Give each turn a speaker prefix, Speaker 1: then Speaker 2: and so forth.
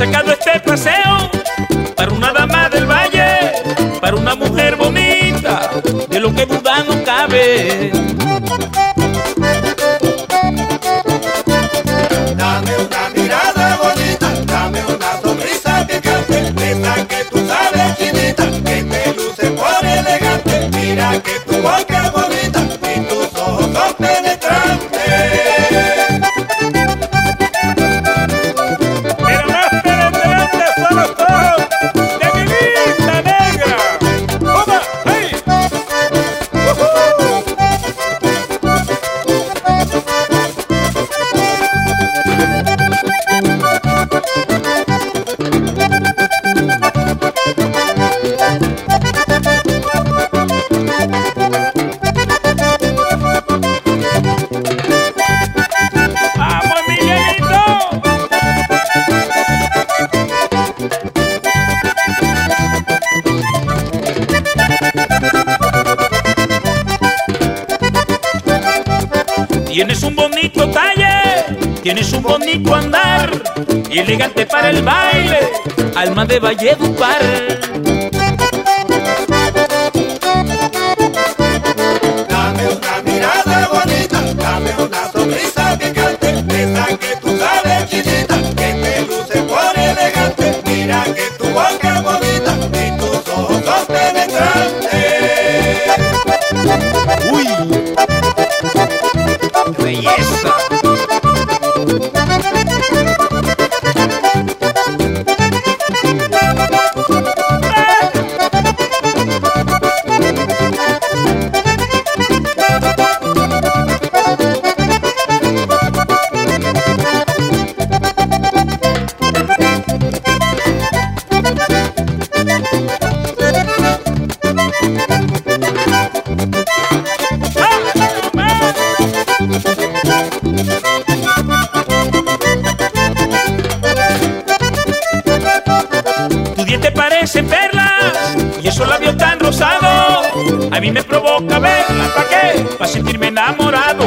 Speaker 1: sacado este paseo
Speaker 2: para una dama del valle, para una mujer bonita,
Speaker 3: de lo que duda no cabe.
Speaker 1: Tienes un bonito talle, tienes un bonito andar, y elegante para el baile, alma de valle Valledupar. Stop. a mí me provoca verla, ¿pa' qué? Pa' sentirme enamorado.